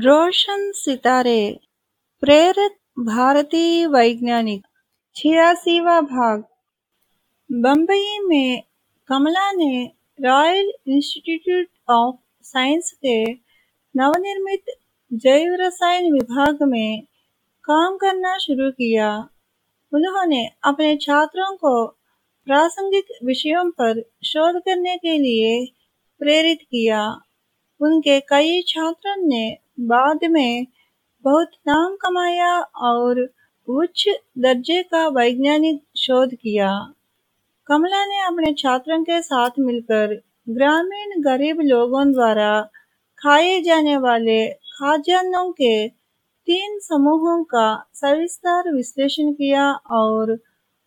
रोशन सितारे, प्रेरित भारतीय वैज्ञानिक छियासीवा भाग। बम्बई में कमला ने रॉयल इंस्टीट्यूट ऑफ़ साइंस के नवनिर्मित जैव रसायन विभाग में काम करना शुरू किया। उन्होंने अपने छात्रों को प्रासंगिक विषयों पर शोध करने के लिए प्रेरित किया। उनके कई छात्रों ने बाद में बहुत नाम कमाया और उच्च दर्जे का वैज्ञानिक शोध किया। कमला ने अपने छात्रों के साथ मिलकर ग्रामीण गरीब लोगों द्वारा खाए जाने वाले खाद्यान्नों के तीन समूहों का सविस्तार विश्लेषण किया और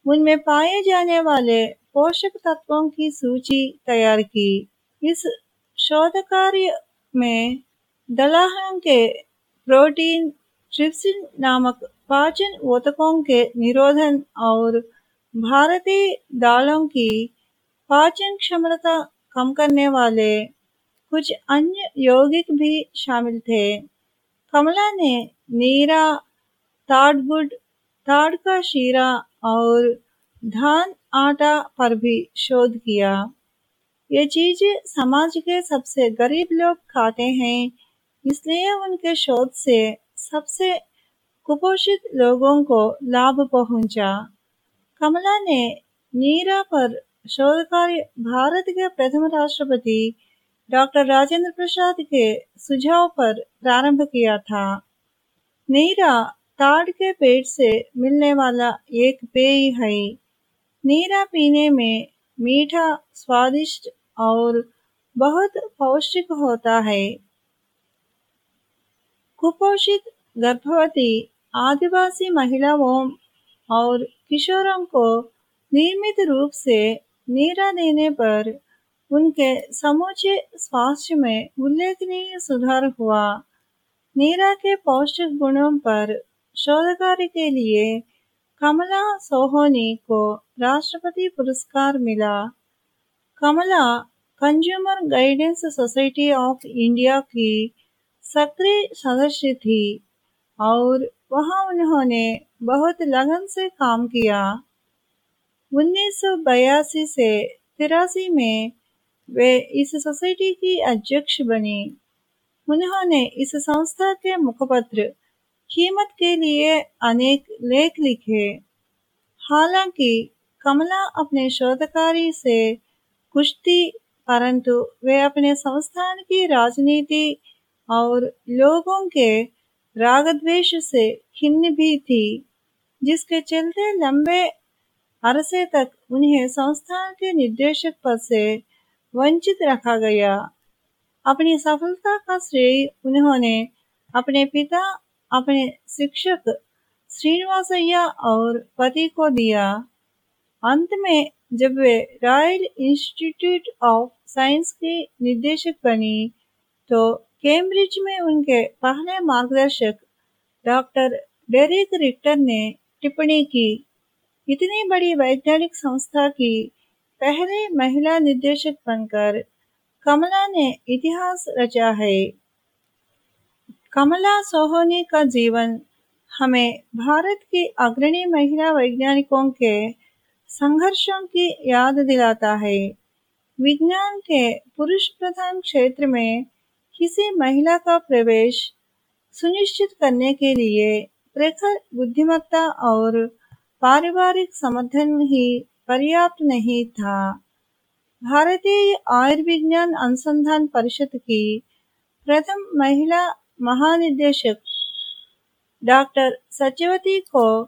उनमें पाए जाने वाले पोषक तत्वों की सूची तैयार की। इस शोध कार्य में दलहनों के प्रोटीन ट्रिप्सिन नामक पाचन ऊतकों के निरोधन और भारतीय दालों की पाचन क्षमता कम करने वाले कुछ अन्य यौगिक भी शामिल थे कमला ने नीरा ताड़गुड़ ताड़ का शीरा और धान आटा पर भी शोध किया ये चीज़ें समाज के सबसे गरीब लोग खाते हैं इसलिए उनके शोध से सबसे कुपोषित लोगों को लाभ पहुँचा। कमला ने नीरा पर शोध कार्य भारत के प्रथम राष्ट्रपति डॉक्टर राजेंद्र प्रसाद के सुझाव पर प्रारंभ किया था। नीरा ताड़ के पेड़ से मिलने वाला एक पेय है। नीरा पीने में मीठा, स्वादिष्ट और बहुत पौष्टिक होता है। कुपोषित गर्भवती आदिवासी महिलाओं और किशोरों को नियमित रूप से नीरा देने पर उनके समूचे स्वास्थ्य में उल्लेखनीय सुधार हुआ। नीरा के पौष्टिक गुणों पर शोध कार्य के लिए कमला सोहोनी को राष्ट्रपति पुरस्कार मिला। Kamla Consumer Guidance Society of India की सक्रिय सदस्य थी और वहाँ उन्होंने बहुत लगन से काम किया। उन्नीस सौ बयासी से तिरासी में वे इस सोसाइटी की अध्यक्ष बनी। उन्होंने इस संस्था के मुखपत्र कीमत के लिए अनेक लेख लिखे। हालाँकि कमला अपने शोधकारी से कुश्ती, परंतु वे अपने संस्थान की राजनीति और लोगों के राग द्वेष से खिन्न भी थी, जिसके चलते लंबे अरसे तक उन्हें संस्थान के निदेशक पद से वंचित रखा गया। अपनी सफलता का श्रेय उन्होंने अपने पिता, अपने शिक्षक श्रीनिवासैया और पति को दिया। अंत में जब वे रॉयल इंस्टीट्यूट ऑफ़ साइंस की निदेशक बनी तो कैम्ब्रिज में उनके पहले मार्गदर्शक डॉक्टर डेरिक रिक्टर ने टिप्पणी की। इतनी बड़ी वैज्ञानिक संस्था की पहले महिला निदेशक बनकर कमला ने इतिहास रचा है। कमला सोहोनी का जीवन हमें भारत की अग्रणी महिला वैज्ञानिकों के संघर्षों की याद दिलाता है। विज्ञान के पुरुष प्रधान क्षेत्र में किसी महिला का प्रवेश सुनिश्चित करने के लिए प्रखर बुद्धिमत्ता और पारिवारिक समर्थन ही पर्याप्त नहीं था। भारतीय आयुर्विज्ञान अनुसंधान परिषद की प्रथम महिला महानिदेशक डॉक्टर सचिवती को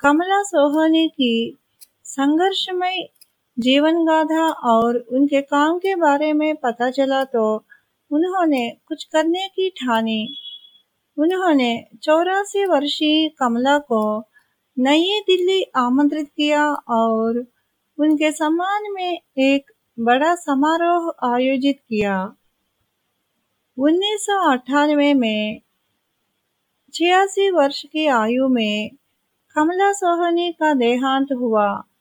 कमला सोहनी की संघर्षमय जीवन गाथा और उनके काम के बारे में पता चला तो उन्होंने कुछ करने की ठानी। उन्होंने चौरासी वर्षीय कमला को नई दिल्ली आमंत्रित किया और उनके सम्मान में एक बड़ा समारोह आयोजित किया। उन्नीस सौ अठानवे में छियासी वर्ष की आयु में कमला सोहनी का देहांत हुआ।